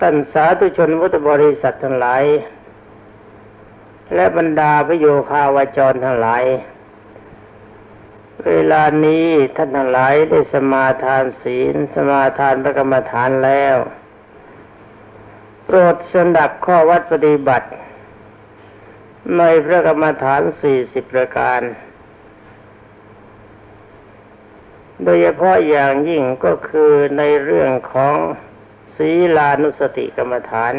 ตันสาธุชนพุทธบริษัททั้งหลาย และบรรดาพระโยคาวาจรทั้งหลาย เวลานี้ท่านทั้งหลายได้สมาทานศีล สมาทานพระกรรมฐานแล้วโปรดสดับข้อวัดปฏิบัติ ในพระกรรมฐานสี่สิบประการ โดยเฉพาะอย่างยิ่งก็คือในเรื่องของ ศีลานุสติกรรมฐาน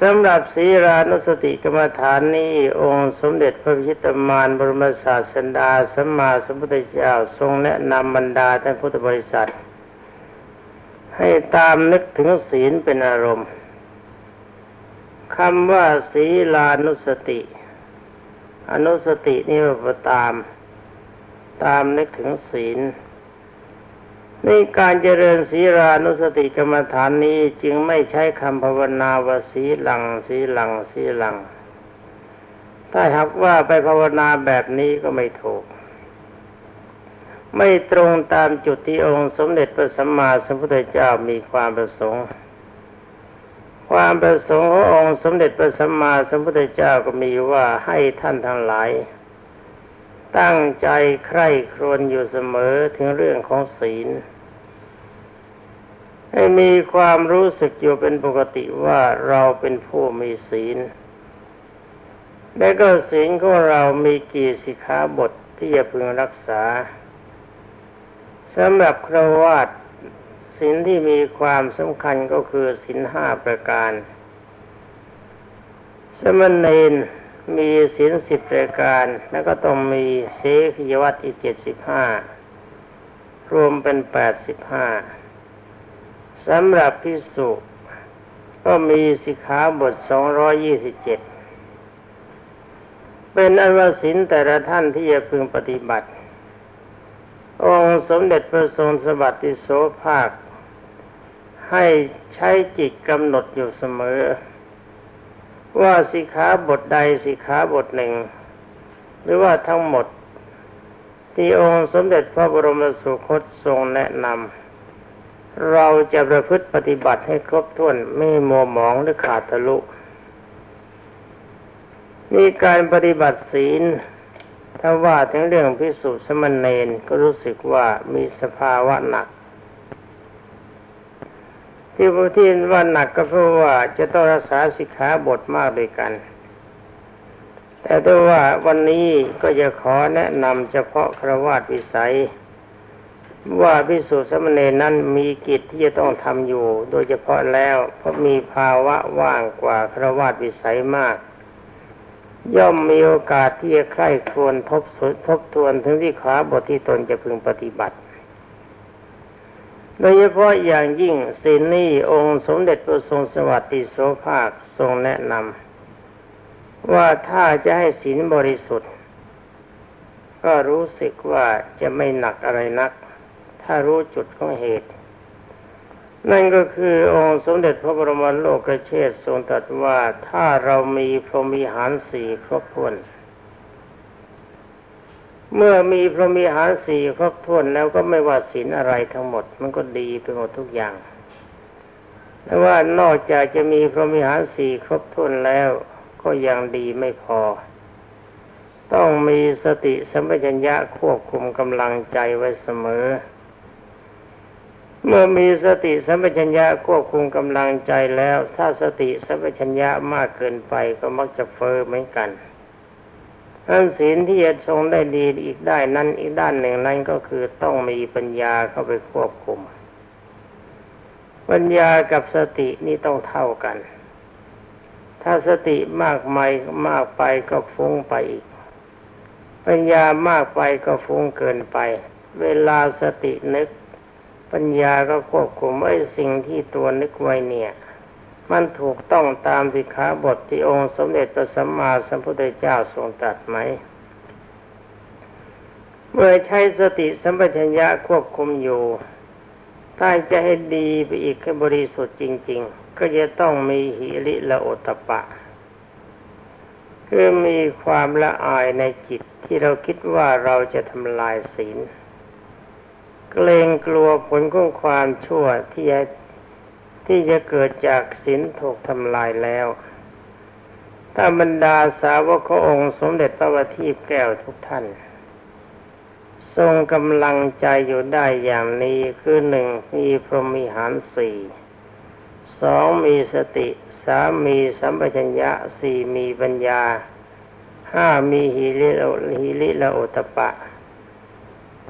สำหรับศีลานุสติกรรมฐานนี้องค์สมเด็จพระพิชิตมารบรมศาสดาสัมมาสัมพุทธเจ้าทรงแนะนำบรรดาท่านพุทธบริษัท ให้ตามนึกถึงศีลเป็นอารมณ์คำว่าศีลานุสติ อนุสตินี่ว่าตาม ตามนึกถึงศีล นการเจริญศีรานุสติกรรมฐานนี้จึงไม่ใช้คำภาวนาวสีหลังสีหลังสีหลัง ถ้าหากว่าไปภาวนาแบบนี้ก็ไม่ถูก ไม่ตรงตามจุดที่องค์สมเด็จพระสัมมาสัมพุทธเจ้ามีความประสงค์ ความประสงค์ขององค์สมเด็จพระสัมมาสัมพุทธเจ้าก็มีว่าให้ท่านทั้งหลาย ตั้งใจใคร่ครวญอยู่เสมอถึงเรื่องของศีล ให้มีความรู้สึกอยู่เป็นปกติว่าเราเป็นผู้มีศีล และก็ศีลของเรามีกี่สิกขาบทที่จะพึงรักษาสำหรับครวาตศีลที่มีความสำคัญก็คือศีลห้าประการ สมณเณร มีศีลสิบรายการ แล้วก็ต้องมีเสขยวัตอีกเจ็ดสิบห้ารวมเป็นแปดสิบห้าสำหรับพิสุก็มีสิกขาบทสองร้อยี่สิบเจ็ดเป็นอนวสินแต่ละท่านที่จะพึงปฏิบัติ องค์สมเด็จพระทรงสบัติโสภาค ให้ใช้จิตกำหนดอยู่เสมอ ว่าสิขาบทใดสิขาบทหนึ่ง หรือว่าทั้งหมด ที่องค์สมเด็จพระบรมสุคตทรงแนะนำเราจะประพฤติปฏิบัติให้ครบถ้วนไม่มัวหมองหรือขาดทะลุนี่การปฏิบัติศีลถ้าว่าถึงเรื่องพิสุสมณเณรก็รู้สึกว่ามีสภาวะหนัก ที่พที่ว่าหนักก็เพราะว่าจะต้องรักษาสิกขาบทมากด้วยกัน แต่ถ้าว่าวันนี้ก็จะขอแนะนำเฉพาะครวาสวิสัย ว่าพิสูจน์สมณีนั้นมีกิจที่จะต้องทำอยู่ โดยเฉพาะแล้วเพราะมีภาวะว่างกว่าครวาสวิสัยมาก ย่อมมีโอกาสที่จะใคร่ครวญทบทบทวนถึงที่ขาบทที่ตนจะพึงปฏิบัติ โดยเฉพาะอย่างยิ่งศีลนี้องค์สมเด็จพระทรงสวัสดิโสภาคทรงแนะนำว่าถ้าจะให้ศีลบริสุทธิ์ ก็รู้สึกว่าจะไม่หนักอะไรนัก ถ้ารู้จุดของเหตุ นั่นก็คือองค์สมเด็จพระบรมโลกเชษทรงตรัสว่าถ้าเรามีพรหมีหารสี่ครบถ้วน เมื่อมีพรหมีหารสี่ครบถ้วนแล้วก็ไม่ว่าศีลอะไรทั้งหมด มันก็ดีไปหมดทุกอย่างแต่ว่านอกจากจะมีพรหมีหารสี่ครบถ้วนแล้ว ก็ยังดีไม่พอ ต้องมีสติสัมปชัญญะควบคุมกำลังใจไว้เสมอ เมื่อมีสติสัมปชัญญะควบคุมกำลังใจแล้ว ถ้าสติสัมปชัญญะมากเกินไปก็มักจะเฟอ้อเหมือนกัน อันศีลที่จะทรงได้ดีอีกได้นั้นอีกด้านหนึ่งนั้นก็คือต้องมีปัญญาเข้าไปควบคุม ปัญญากับสตินี่ต้องเท่ากัน ถ้าสติมากไม่มากไปก็ฟุ้งไปอีก ปัญญามากไปก็ฟุ้งเกินไป เวลาสตินึก ปัญญาก็ควบคุมไอ้สิ่งที่ตัวนึกไว้เนี่ย มันถูกต้องตามสิกขาบทที่องค์สมเด็จพระสัมมาสัมพุทธเจ้าทรงตรัสไหม เมื่อใช้สติสัมปชัญญะควบคุมอยู่ ถ้าจะให้ดีไปอีกให้บริสุทธิ์จริง ๆ ก็จะต้องมีหิริละโอตปะ คือมีความละอายในจิตที่เราคิดว่าเราจะทำลายศีล เกรงกลัวผลของความชั่วที่จะ ที่จะเกิดจากศีลถูกทำลายแล้ว ถ้าบรรดาสาวกขององค์สมเด็จพระบัณฑิตแก้วทุกท่าน ทรงกำลังใจอยู่ได้อย่างนี้คือหนึ่งมีพรหมิหารสี่สองมีสติสามมีสัมปชัญญะสี่มีปัญญาห้ามีฮิริโอฮิริละโอตปะ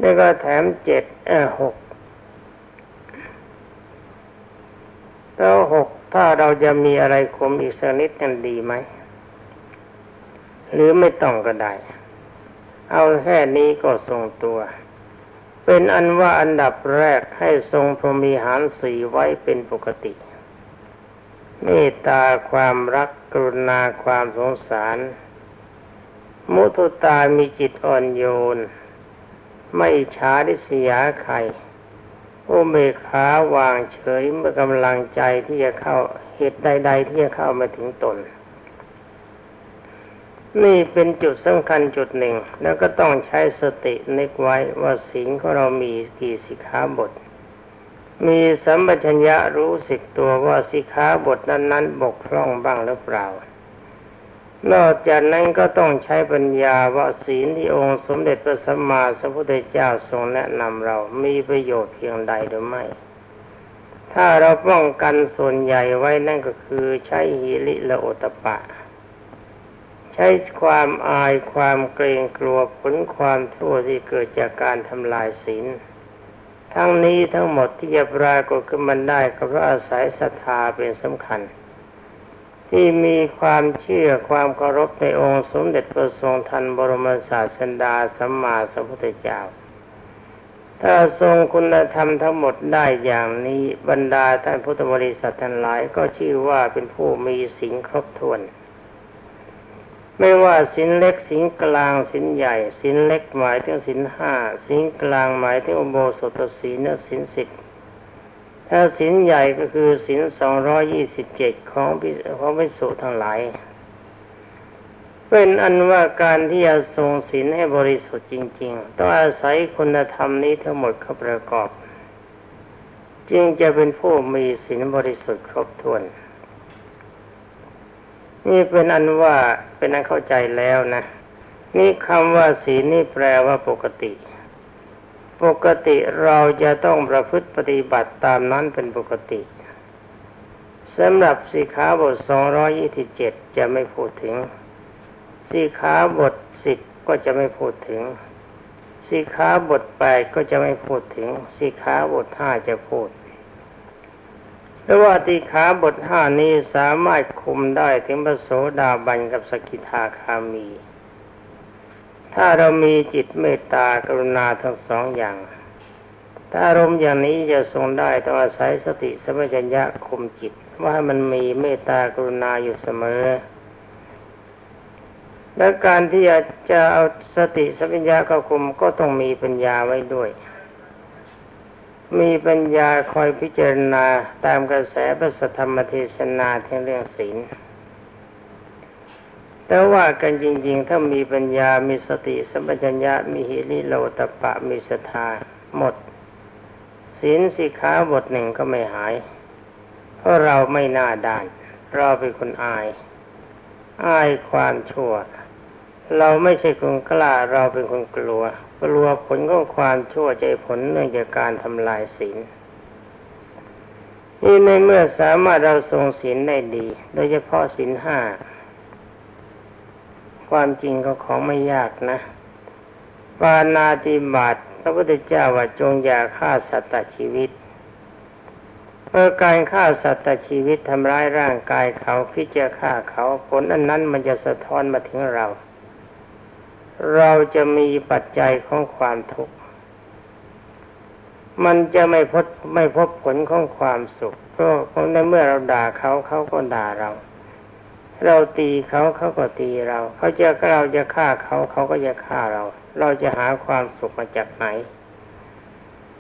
แล้วก็แถมเจ็ดเออหก แล้วหกถ้าเราจะมีอะไรคมอีกสักนิดกันดีไหม หรือไม่ต้องก็ได้ เอาแค่นี้ก็ทรงตัว เป็นอันว่าอันดับแรกให้ทรงพรหมีหารสีไว้เป็นปกติเมตตาความรักกรุณาความสงสาร มุทุตามีจิตอ่อนโยน ไม่ช้าดิสยาใคร อเมขาวางเฉยเมื่อกำลังใจที่จะเข้าเหตุใด ๆ ที่จะเข้ามาถึงตน นี่เป็นจุดสำคัญจุดหนึ่ง แล้วก็ต้องใช้สตินึกไว้ว่าสิ่งของเรามีกี่สิกขาบท มีสัมปชัญญะรู้สึกตัวว่าสิขาบทนั้นๆ บกพร่องบ้างหรือเปล่า นอกจากนั้นก็ต้องใช้ปัญญาว่าศีลที่องค์สมเด็จพระสัมมาสัมพุทธเจ้าทรงแนะนำเรามีประโยชน์เพียงใดหรือไม่ ถ้าเราป้องกันส่วนใหญ่ไว้นั่นก็คือใช้หิริละโอตปะ ใช้ความอายความเกรงกลัวผลความทั่วที่เกิดจากการทำลายศีลทั้งนี้ทั้งหมดที่จะปรากฏขึ้นมันได้ก็เพราะอาศัยศรัทธาเป็นสำคัญ ที่มีความเชื่อความเคารพในองค์สมเด็จพระทรงทันบรมศาสดาสัมมาสัมพุทธเจ้า ถ้าทรงคุณธรรมทั้งหมดได้อย่างนี้บรรดาท่านพุทธบริษัททั้งหลายก็ชื่อว่าเป็นผู้มีสิงครบถ้วน ไม่ว่าสินเล็กสินกลางสินใหญ่ สินเล็กหมายถึงสินห้าสินกลางหมายถึงอุโบสถศีลสินสิบ ถ้าสินใหญ่ก็คือสินสองร้อยี่สิบเจ็ดของพิของพิสุทั้งหลาย เป็นอันว่าการที่จะทรงศีลให้บริสุทธิ์จริง ๆ ต้องอาศัยคุณธรรมนี้ทั้งหมดเข้าประกอบ จึงจะเป็นผู้มีศีลบริสุทธิ์ครบถ้วน นี่เป็นอันว่าเป็นอันเข้าใจแล้วนะ นี่คำว่าศีลนี่แปลว่าปกติ ปกติเราจะต้องประพฤติปฏิบัติตามนั้นเป็นปกติสำหรับสีขาบทสองร้อยี่สิบเจ็ดจะไม่พูดถึงสีขาบทสิบก็จะไม่พูดถึงสีขาบทแปดก็จะไม่พูดถึงสีขาบทห้าจะพูดแต่ว่าติขาบทห้านี้สามารถคุมได้ถึงพระโสดาบันกับสกิทาคามี ถ้าเรามีจิตเมตตากรุณาทั้งสองอย่าง ถ้าอารมณ์อย่างนี้จะทรงได้ต้องอาศัยสติสมัญญะคุมจิต ว่าให้มันมีเมตตากรุณาอยู่เสมอ และการที่จะเอาสติสัมปชัญญะเข้าคุมก็ต้องมีปัญญาไว้ด้วย มีปัญญาคอยพิจารณาตามกระแสพระธรรมเทศนาทั้งเรื่องศีล แต่ว่ากันจริง ๆ ถ้ามีปัญญา มีสติสัมปชัญญะ มีหิริโลตปะ มีศรัทธาหมดศีลสิขาบทหนึ่งก็ไม่หาย เพราะเราไม่น่าด้าน เราเป็นคนอาย อายความชั่ว เราไม่ใช่คนกล้า เราเป็นคนกลัว กลัวผลของความชั่วใจผลเนื่องจากการทำลายศีลนี่ในเมื่อสามารถเราทรงศีลได้ดี โดยเฉพาะศีลห้า ความจริงก็ของไม่ยากนะ ปานาติบาตพระพุทธเจ้าว่าจงอย่าฆ่าสัตว์ชีวิตเมื่อการฆ่าสัตว์ชีวิตทำร้ายร่างกายเขาพิจารฆ่าเขาผลอันนั้นมันจะสะท้อนมาถึงเรา เราจะมีปัจจัยของความทุกข์มันจะไม่พบไม่พบผลของความสุขเพราะในเมื่อเราด่าเขาเขาก็ด่าเรา เราตีเขาเขาก็ตีเรา เขาจะเราจะฆ่าเขาเขาก็จะฆ่าเรา เราจะหาความสุขมาจากไหน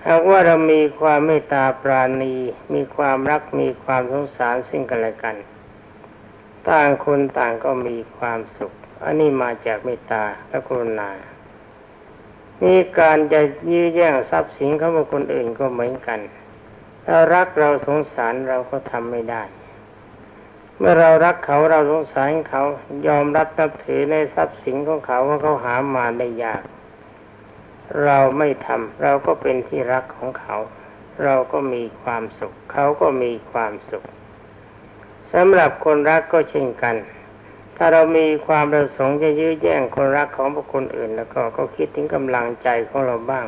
หากว่าเรามีความเมตตาปราณี มีความรักมีความสงสารซึ่งกันและกัน ต่างคนต่างก็มีความสุข อันนี้มาจากเมตตาและกรุณานี่การจะยื้อแย่งทรัพย์สินของบุคคลอื่นก็เหมือนกัน ถ้ารักเราสงสารเราก็ทำไม่ได้ เมื่อเรารักเขาเราสงสารเขายอมรับนับถือในทรัพย์สินของเขาว่าเขาหามาได้ยาก เราไม่ทำเราก็เป็นที่รักของเขา เราก็มีความสุข เขาก็มีความสุขสำหรับคนรักก็เช่นกัน ถ้าเรามีความประสงค์จะยื้อแย่งคนรักของบุคคลอื่น แล้วก็ก็คิดถึงกำลังใจของเราบ้าง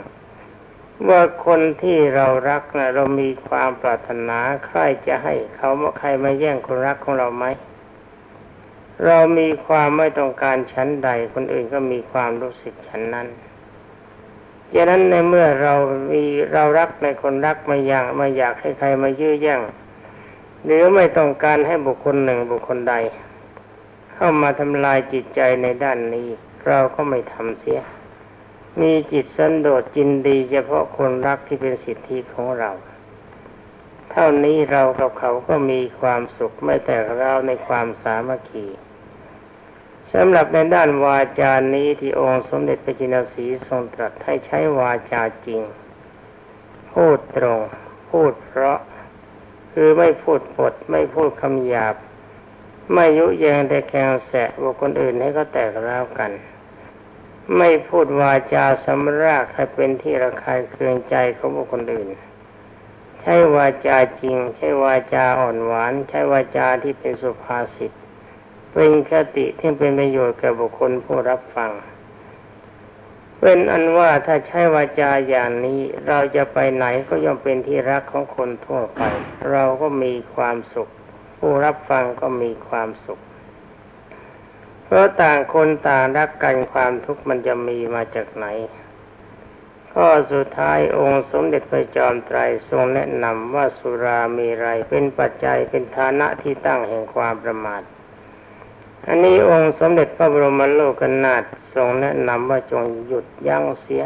ว่าคนที่เรารักนะเรามีความปรารถนาใครจะให้เขาใครมาแย่งคนรักของเราไหมเรามีความไม่ต้องการชั้นใด คนอื่นก็มีความรู้สึกชั้นนั้นดังนั้นในเมื่อเรามีเรารักในคนรักมาอย่างมาอยากให้ใครมายื้อแย่งหรือไม่ต้องการให้บุคคลหนึ่งบุคคลใด เข้ามาทำลายจิตใจในด้านนี้ เราก็ไม่ทำเสีย มีจิตสันโดษจินดีเฉพาะคนรักที่เป็นสิทธิของเรา เท่านี้เรากับเขาก็มีความสุขไม่แต่เราในความสามัคคีสำหรับในด้านวาจานี้ที่องค์สมเด็จพระจินสีทรงตรัสให้ใช้วาจาจริง พูดตรง พูดเพราะ คือไม่พูดปด ไม่พูดคำหยาบ ไม่ยุแยงแต่แกงแสะบุคคลอื่นให้เขาแตกร้าวกัน ไม่พูดวาจาสำรากให้เป็นที่ระคายเคืองใจของบุคคลอื่น ใช้วาจาจริง ใช้วาจาอ่อนหวาน ใช้วาจาที่เป็นสุภาษิตเป็นคติที่เป็นประโยชน์แก่บุคคลผู้รับฟัง เป็นอันว่าถ้าใช้วาจาอย่างนี้เราจะไปไหนก็ย่อมเป็นที่รักของคนทั่วไป เราก็มีความสุข ผู้รับฟังก็มีความสุข เพราะต่างคนต่างรักกันความทุกข์มันจะมีมาจากไหน ข้อสุดท้ายองค์สมเด็จพระจอมไตรทรงแนะนำว่าสุรามีไรเป็นปัจจัยเป็นฐานะที่ตั้งแห่งความประมาท อันนี้องค์สมเด็จพระบรมโลกนาถทรงแนะนำว่าจงหยุดยั้งเสีย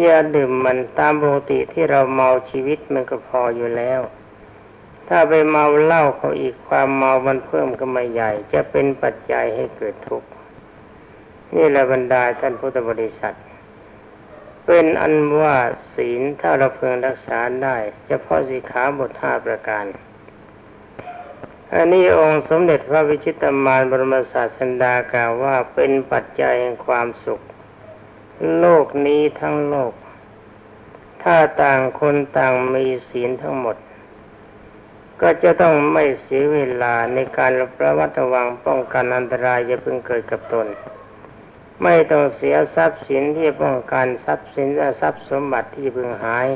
อย่าดื่มมันตามปกติที่เราเมาชีวิตมันก็พออยู่แล้ว ถ้าไปเมาเหล้าเขาอีกความเมามันเพิ่มก็ไม่ใหญ่ จะเป็นปัจจัยให้เกิดทุกข์นี่แหละบรรดาท่านพุทธบริษัท เป็นอันว่าศีลถ้าเราเพึงรักษาได้เฉพาะสิขาบทห้าประการอันนี้องค์สมเด็จพระวิชิตามานบรมศาสดากล่าวว่าเป็นปัจจัยแห่งความสุข โลกนี้ทั้งโลก ถ้าต่างคนต่างมีศีลทั้งหมด ก็จะต้องไม่เสียเวลาในการระมัดระวังป้องกันอันตรายจะพึงเกิดกับตน ไม่ต้องเสียทรัพย์สินที่ป้องกันทรัพย์สินและทรัพย์สมบัติที่เพึงหาย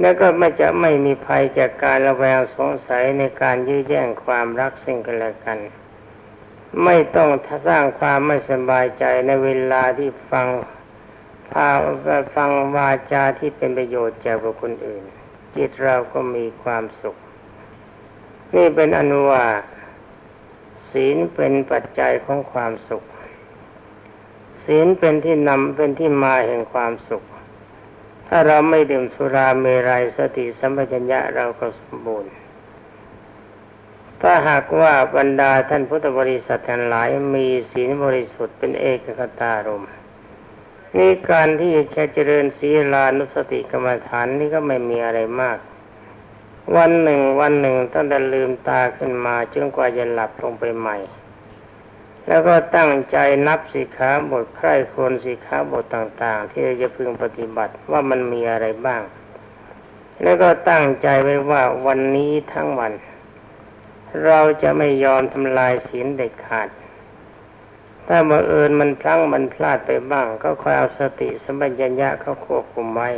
แล้วก็ไม่จะไม่มีภัยจากการระแวงสงสัยในการยื้อแย่งความรักซึ่งกันและกัน ไม่ต้องสร้างความไม่สบายใจในเวลาที่ฟังพาฟังวาจาที่เป็นประโยชน์จากบุคคลอื่น จิตเราก็มีความสุข นี่เป็นอนุว่าศีลเป็นปัจจัยของความสุข ศีลเป็นที่นำเป็นที่มาแห่งความสุข ถ้าเราไม่ดื่มสุราเมรัยสติสัมปชัญญะเราก็สมบูรณ์ ถ้าหากว่าบรรดาท่านพุทธบริษัททั้งหลายมีศีลบริสุทธิ์เป็นเอกคตารมนี่การที่จะเจริญศีลานุสติกรรมฐานนี่ก็ไม่มีอะไรมาก วันหนึ่งวันหนึ่งตั้งแต่ลืมตาขึ้นมาจนกว่าจะหลับลงไปใหม่ แล้วก็ตั้งใจนับสิขาบทใคร่ควรสิขาบทต่างๆ ที่จะพึงปฏิบัติว่ามันมีอะไรบ้าง แล้วก็ตั้งใจไว้ว่าวันนี้ทั้งวัน เราจะไม่ยอมทำลายศีลเด็ดขาด ถ้าบังเอิญมันพลั้งมันพลาดไปบ้าง ก็คอยเอาสติสมัญญะเขาควบคุมไว้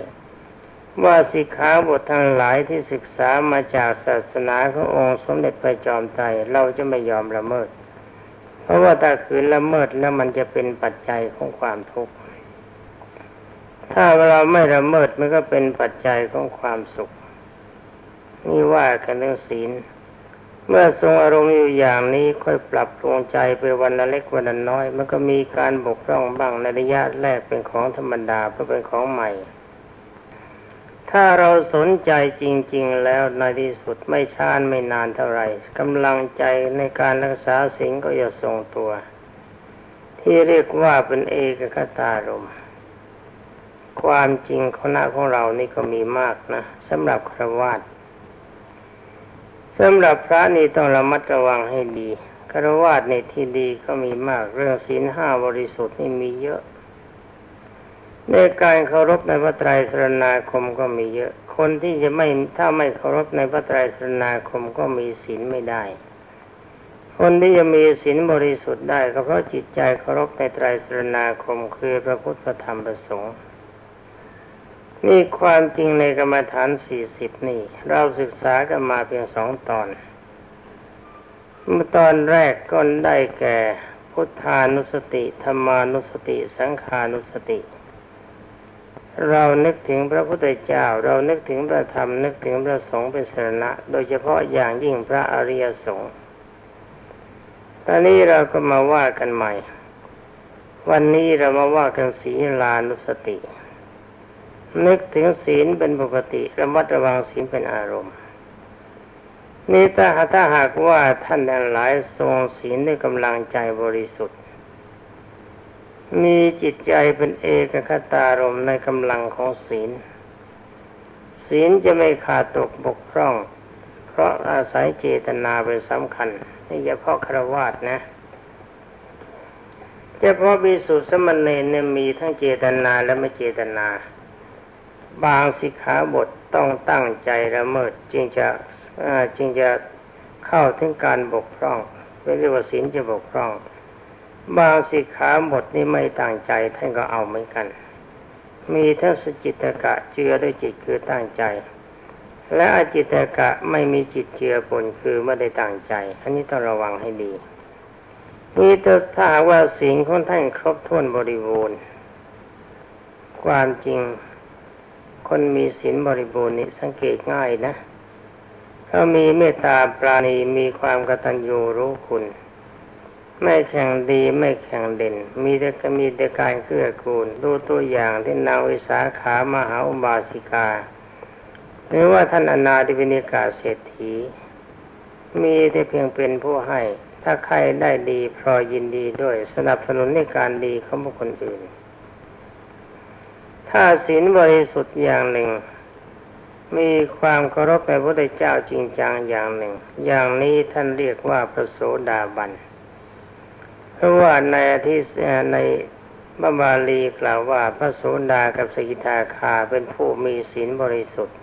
ว่าสิกขาบททั้งหลายที่ศึกษามาจากศาสนาขององค์สมเด็จพระจอมไตรเราจะไม่ยอมละเมิด เพราะว่าถ้าขืนละเมิดแล้วมันจะเป็นปัจจัยของความทุกข์ถ้าเราไม่ละเมิดมันก็เป็นปัจจัยของความสุขนี่ว่ากันเรื่องศีล เมื่อทรงอารมณ์อยู่อย่างนี้ค่อยปรับปรุงใจไปวันละเล็กวันละน้อย มันก็มีการบกพร่องบ้างในระยะแรกเป็นของธรรมดาเพราะเป็นของใหม่ ถ้าเราสนใจจริง ๆ แล้วในที่สุดไม่ช้านไม่นานเท่าไหร่กำลังใจในการรักษาสิ่งก็จะทรงตัว ที่เรียกว่าเป็นเอกคตารมความจริงคณะของเรานี่ก็มีมากนะสำหรับครวาสสำหรับพระนี่ต้องระมัดระวังให้ดีครวาสในที่ดีก็มีมากเรื่องศีลห้าบริสุทธิ์นี่มีเยอะ ในการเคารพในพระไตรสรณาคมก็มีเยอะ คนที่จะไม่ถ้าไม่เคารพในพระไตรสรณาคมก็มีศีลไม่ได้ คนที่จะมีศีลบริสุทธิ์ได้ก็เพราะจิตใจเคารพในไตรสรณาคมคือพระพุทธธรรมประสงค์นี่ความจริงในกรรมฐานสี่สิบนี่ เราศึกษากันมาเพียงสองตอน เมื่อตอนแรกก็ได้แก่ พุทธานุสติธรรมานุสติ สังขานุสติ เรานึกถึงพระพุทธเจ้า เรานึกถึงพระธรรมนึกถึงพระสงฆ์เป็นสรณะ โดยเฉพาะอย่างยิ่งพระอริยสงฆ์ตอนนี้เราก็มาว่ากันใหม่ วันนี้เรามาว่ากันศีลานุสติ นึกถึงศีลเป็นปกติระมัดระวังศีลเป็นอารมณ์นี่ถ้าถ้าหากว่าท่านทั้งหลายทรงศีลด้วยกำลังใจบริสุทธิ์ มีจิตใจเป็นเอกคตารมในกำลังของศีล ศีลจะไม่ขาดตกบกพร่อง เพราะอาศัยเจตนาเป็นสำคัญนี่เฉพาะครวาสนะเฉพาะบิสุธิสมณเณรเนี่ยมีทั้งเจตนาและไม่เจตนา บางสิกขาบทต้องตั้งใจละเมิดจึงจะจึงจะเข้าถึงการบกพร่องเรียกว่าศีลจะบกพร่อง บางสิกขาบทนี้ไม่ตั้งใจท่านก็เอาเหมือนกัน มีทั้งสจิตกะเจือด้วยจิตคือตั้งใจ และอจิตกะไม่มีจิตเจือปนคือไม่ได้ตั้งใจ อันนี้ต้องระวังให้ดีนี่ถ้าว่าสิ่งของท่านครบถ้วนบริบูรณ์ ความจริง คนมีศีลบริบูรณ์นี่สังเกตง่ายนะเขามีเมตตาปราณีมีความกตัญญูรู้คุณ ไม่แข่งดีไม่แข่งเด่น มีแต่ก็มีแต่การเกื้อกูล ดูตัวอย่างที่นางวิสาขามหาอุบาสิกา หรือว่าท่านอนาธิวินิกาเศรษฐี มีแต่เพียงเป็นผู้ให้ ถ้าใครได้ดีพรอยินดีด้วยสนับสนุนในการดีของบุคคลอื่น ถ้าศีลบริสุทธิ์อย่างหนึ่ง มีความเคารพในพระพุทธเจ้าจริงจังอย่างหนึ่ง อย่างนี้ท่านเรียกว่าพระโสดาบัน เพราะว่าในที่ในบาบาลีกล่าวว่าพระโสดากับสกิทาคาเป็นผู้มีศีลบริสุทธิ์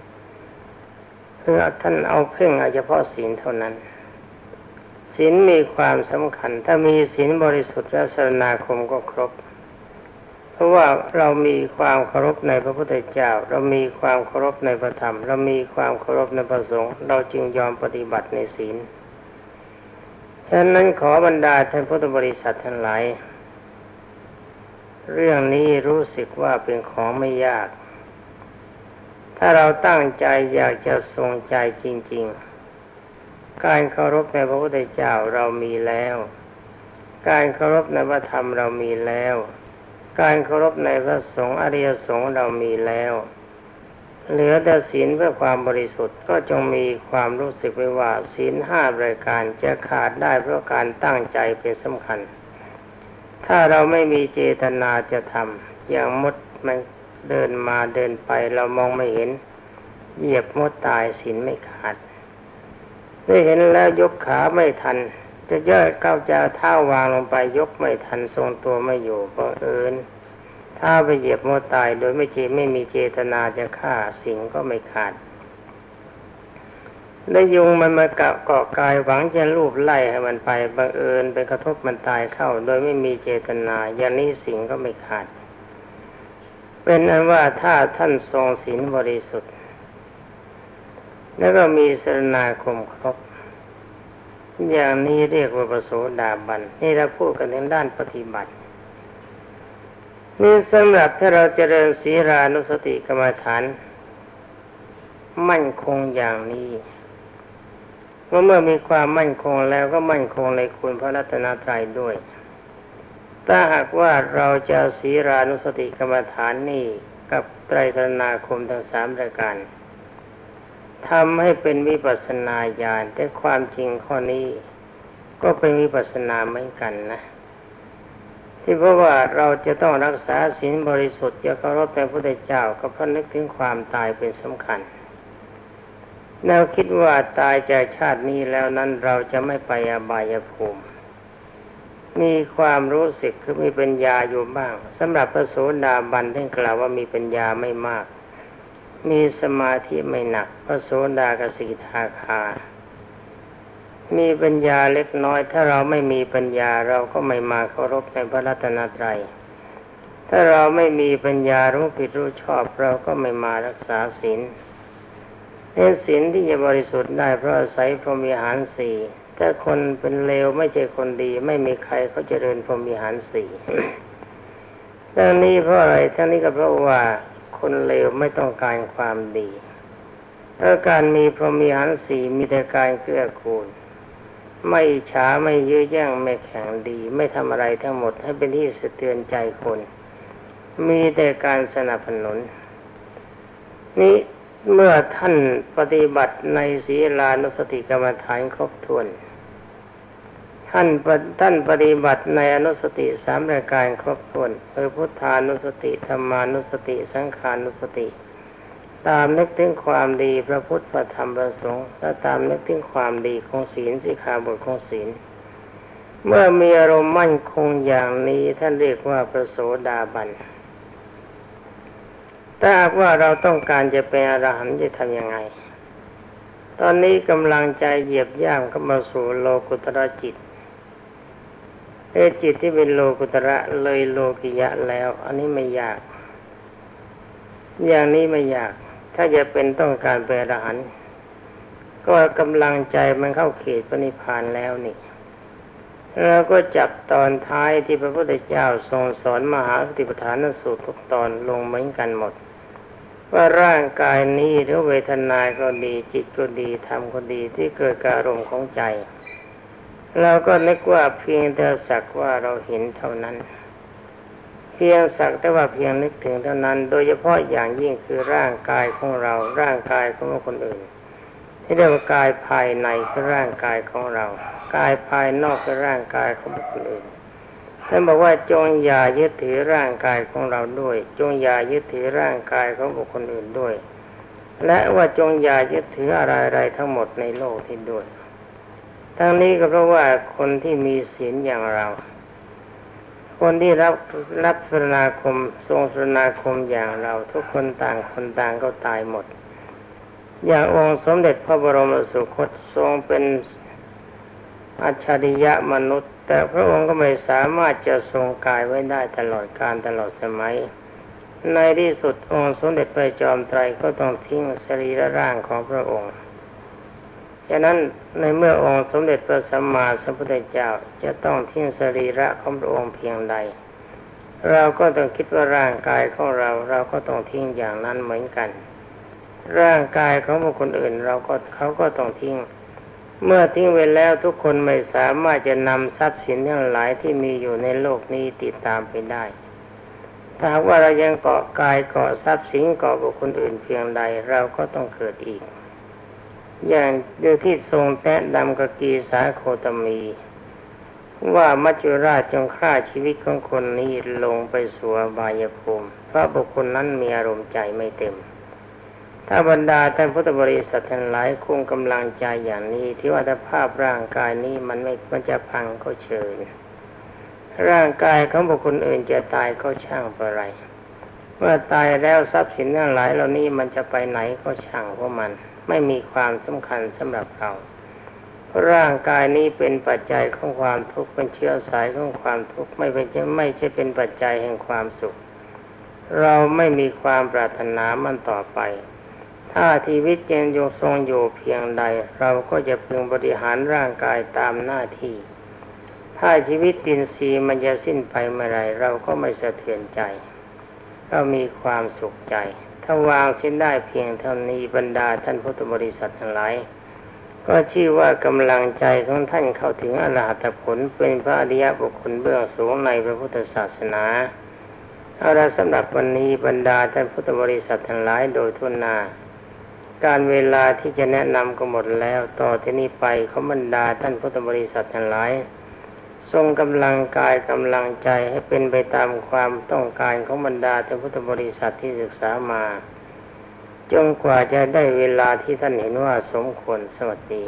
คือท่านเอาเพ่งเฉพาะศีลเท่านั้นศีลมีความสำคัญ ถ้ามีศีลบริสุทธิ์และสรณาคมก็ครบ เพราะว่าเรามีความเคารพในพระพุทธเจ้า เรามีความเคารพในพระธรรม เรามีความเคารพในพระสงฆ์เราจึงยอมปฏิบัติในศีล ฉะนั้นขอบรรดาท่านพุทธบริษัททั้งหลาย เรื่องนี้รู้สึกว่าเป็นของไม่ยาก ถ้าเราตั้งใจอยากจะทรงใจจริง ๆ การเคารพในพระพุทธเจ้าเรามีแล้ว การเคารพในพระธรรมเรามีแล้ว การเคารพในพระสงฆ์อริยสงฆ์เรามีแล้ว เหลือแต่ศีลเพื่อความบริสุทธิ์ก็จงมีความรู้สึกไว้ว่าศีลห้ารายการจะขาดได้เพราะการตั้งใจเป็นสำคัญ ถ้าเราไม่มีเจตนาจะทำอย่างมดมันเดินมาเดินไปเรามองไม่เห็น เหยียบมดตายศีลไม่ขาดได้เห็นแล้วยกขาไม่ทัน จะย่อยก้าวจะเท้าวางลงไปยกไม่ทันทรงตัวไม่อยู่บังเอิญ ถ้าไปเหยียบมตายโดยไม่เจไม่มีเจตนาจะฆ่าสิ่งก็ไม่ขาดได้ยุงมันมาเกาะเกาะกายหวังจะลูบไล่ให้มันไปบังเอิญไปกระทบมันตายเข้า โดยไม่มีเจตนา อย่างนี้สิ่งก็ไม่ขาด เป็นอันว่าถ้าท่านทรงศีลบริสุทธิ์ แล้วก็มีสรณาคมครบ อย่างนี้เรียกว่าประโสดาบัน นี่เราพูดกันในด้านปฏิบัติ นี่สำหรับถ้าเราจเจริญศีรานุสติกรรมฐาน มั่นคงอย่างนี้เมื่อเมื่อมีความมั่นคงแล้วก็มั่นคงในคุณพระรัตนตรัยด้วย ถ้าหากว่าเราจะศีรานุสติกรรมฐานนี่กับไตรตนาคมทั้งสามรายการทำให้เป็นวิปัสนาญาณแต่ความจริงข้อนี้ ก็เป็นวิปัสนาเหมือนกันนะ ที่เพราะว่าเราจะต้องรักษาศีลบริสุทธิ์จะเคารพแต่พระพุทธเจ้าก็เพราะนึกถึงความตายเป็นสำคัญแนวคิดว่าตายจากชาตินี้แล้วนั้นเราจะไม่ไปอบายภูมิ มีความรู้สึกคือมีปัญญาอยู่บ้างสำหรับพระโสดาบันท่านกล่าวว่ามีปัญญาไม่มาก มีสมาธิไม่หนัก พระโสดากสิทาคา มีปัญญาเล็กน้อย ถ้าเราไม่มีปัญญาเราก็ไม่มาเคารพในพระรัตนตรัย ถ้าเราไม่มีปัญญารู้ผิดรู้ชอบเราก็ไม่มารักษาศีลเนศีลที่จะบริสุทธิ์ได้เพราะอาศัยพรหมีหารสี่ถ้าคนเป็นเลวไม่ใช่คนดี ไม่มีใครเขาจเจริญพรหมีหารสี่ทั้งนี้เพราะอะไรทั้งนี้ก็เพราะว่าคนเลวไม่ต้องการความดีถ้าการมีพรหมีหารสี่มีแต่การเกื้อกูล ไม่ช้าไม่ยื้อแย่งไม่แข่งดี ไม่ทำอะไรทั้งหมดให้เป็นที่สะเทือนใจคน มีแต่การสนับสนุน นี้เมื่อท่านปฏิบัติในศีลานุสติกรรมฐานครบถ้วน ท่านท่านปฏิบัติในอนุสติสามรายการครบถ้วนคือพุทธานุสติธรรมานุสติ สังขานุสติ ตามนึกถึงความดีพระพุทธพระธรรมพระสงฆ์และตามนึกถึงความดีของศีลสิขาบทของศีล เมื่อมีอารมณ์มั่นคงอย่างนี้ท่านเรียกว่าประโสดาบันถ้าหากว่าเราต้องการจะเป็นอรหันต์จะทำยังไง ตอนนี้กำลังใจเหยียบย่างเข้ามาสู่โลกุตระจิตเอจิตที่เป็นโลกุตระเลยโลกิยะแล้ว อันนี้ไม่ยาก อย่างนี้ไม่ยาก ถ้าจะเป็นต้องการเป็นอรหันต์ก็กำลังใจมันเข้าเขตปณิพานแล้วนี่แล้วก็จับตอนท้ายที่พระพุทธเจ้าทรงสอนมหาสติปัฏฐานสูตรทุกตอนลงเหมือนกันหมด ว่าร่างกายนี้หรือเวทนาก็ดีจิตก็ดีธรรมก็ดีที่เกิดการอารมณ์ของใจเราก็นึกว่าเพียงแต่สักว่าเราเห็นเท่านั้น เพียงสักแต่ว่าเพียงนึกถึงเท่านั้น โดยเฉพาะอย่างยิ่งคือร่างกายของเรา ร่างกายของคนอื่นที่เรียกว่ากายภายในคือร่างกายของเรา กายภายนอกคือร่างกายของคนอื่นท่านบอกว่าจงอย่ายึดถือร่างกายของเราด้วย จงอย่ายึดถือร่างกายของบุคคลอื่นด้วย และว่าจงอย่ายึดถืออะไรๆทั้งหมดในโลกที่ด้วย ทั้งนี้ก็เพราะว่าคนที่มีศีลอย่างเรา คนที่รับรับสนาคม ทรงสนาคมอย่างเราทุกคนต่างคนต่างก็ตายหมด อย่างองค์สมเด็จพระบรมสุคตทรงเป็นอัจฉริยะมนุษย์ แต่พระองค์ก็ไม่สามารถจะทรงกายไว้ได้ตลอดการตลอดสมัย ในที่สุดองค์สมเด็จพระจอมไตรก็ต้องทิ้งสรีระร่างของพระองค์ ฉะนั้นในเมื่อองค์สมเด็จพระสัมมาสัมพุทธเจ้าจะต้องทิ้งสรีระของพระองค์เพียงใด เราก็ต้องคิดว่าร่างกายของเราเราก็ต้องทิ้งอย่างนั้นเหมือนกัน ร่างกายของบุคคลอื่น เราก็เขาก็ต้องทิ้ง เมื่อทิ้งไว้แล้วทุกคนไม่สามารถจะนำทรัพย์สินทั้งหลายที่มีอยู่ในโลกนี้ติดตามไปได้ถ้าว่าเรายังเกาะกายเกาะทรัพย์สินเกาะบุคคลอื่นเพียงใดเราก็ต้องเกิดอีก อย่างเดียวที่ทรงแนะนำกกีสาโคตมี ว่ามัจจุราชจงฆ่าชีวิตของคนนี้ลงไปสู่บายภูมิเพราะบุคคลนั้นมีอารมณ์ใจไม่เต็ม ถ้าบรรดาท่านพุทธบริษัททั้งหลายคงกำลังใจอย่างนี้ที่ว่าถ้าภาพร่างกายนี้มันไม่มันจะพังก็เชิญ ร่างกายของบุคคลอื่นจะตายก็ช่างอะไรเมื่อตายแล้วทรัพย์สินทั้งหลายเหล่านี้มันจะไปไหนก็ช่างเพราะมัน ไม่มีความสำคัญสำหรับเรา ร่างกายนี้เป็นปัจจัยของความทุกข์เป็นเชื้อสายของความทุกข์ไม่เป็นไม่ใช่เป็นปัจจัยแห่งความสุข เราไม่มีความปรารถนามันต่อไป ถ้าชีวิตยังยงทรงอยู่เพียงใด เราก็จะพึงบริหารร่างกายตามหน้าที่ ถ้าชีวิตดินซีมันจะสิ้นไปเมื่อไรเราก็ไม่สะเทือนใจ เรามีความสุขใจ ถ้าวางสิ้นได้เพียงเท่านี้บรรดาท่านพุทธบริษัททั้งหลายก็ชื่อว่ากำลังใจของท่านเข้าถึงอรหัตผลเป็นพระอริยบุคคลเบื้องสูงในพระพุทธศาสนาเอาละสำหรับวันนี้บรรดาท่านพุทธบริษัททั้งหลายโดยทุนนา การเวลาที่จะแนะนำก็หมดแล้ว ต่อที่นี้ไปเขาบรรดาท่านพุทธบริษัททั้งหลาย ทรงกำลังกายกำลังใจให้เป็นไปตามความต้องการของบรรดาท่านพุทธบริษัทที่ศึกษามา จนกว่าจะได้เวลาที่ท่านเห็นว่าสมควรสวัสดี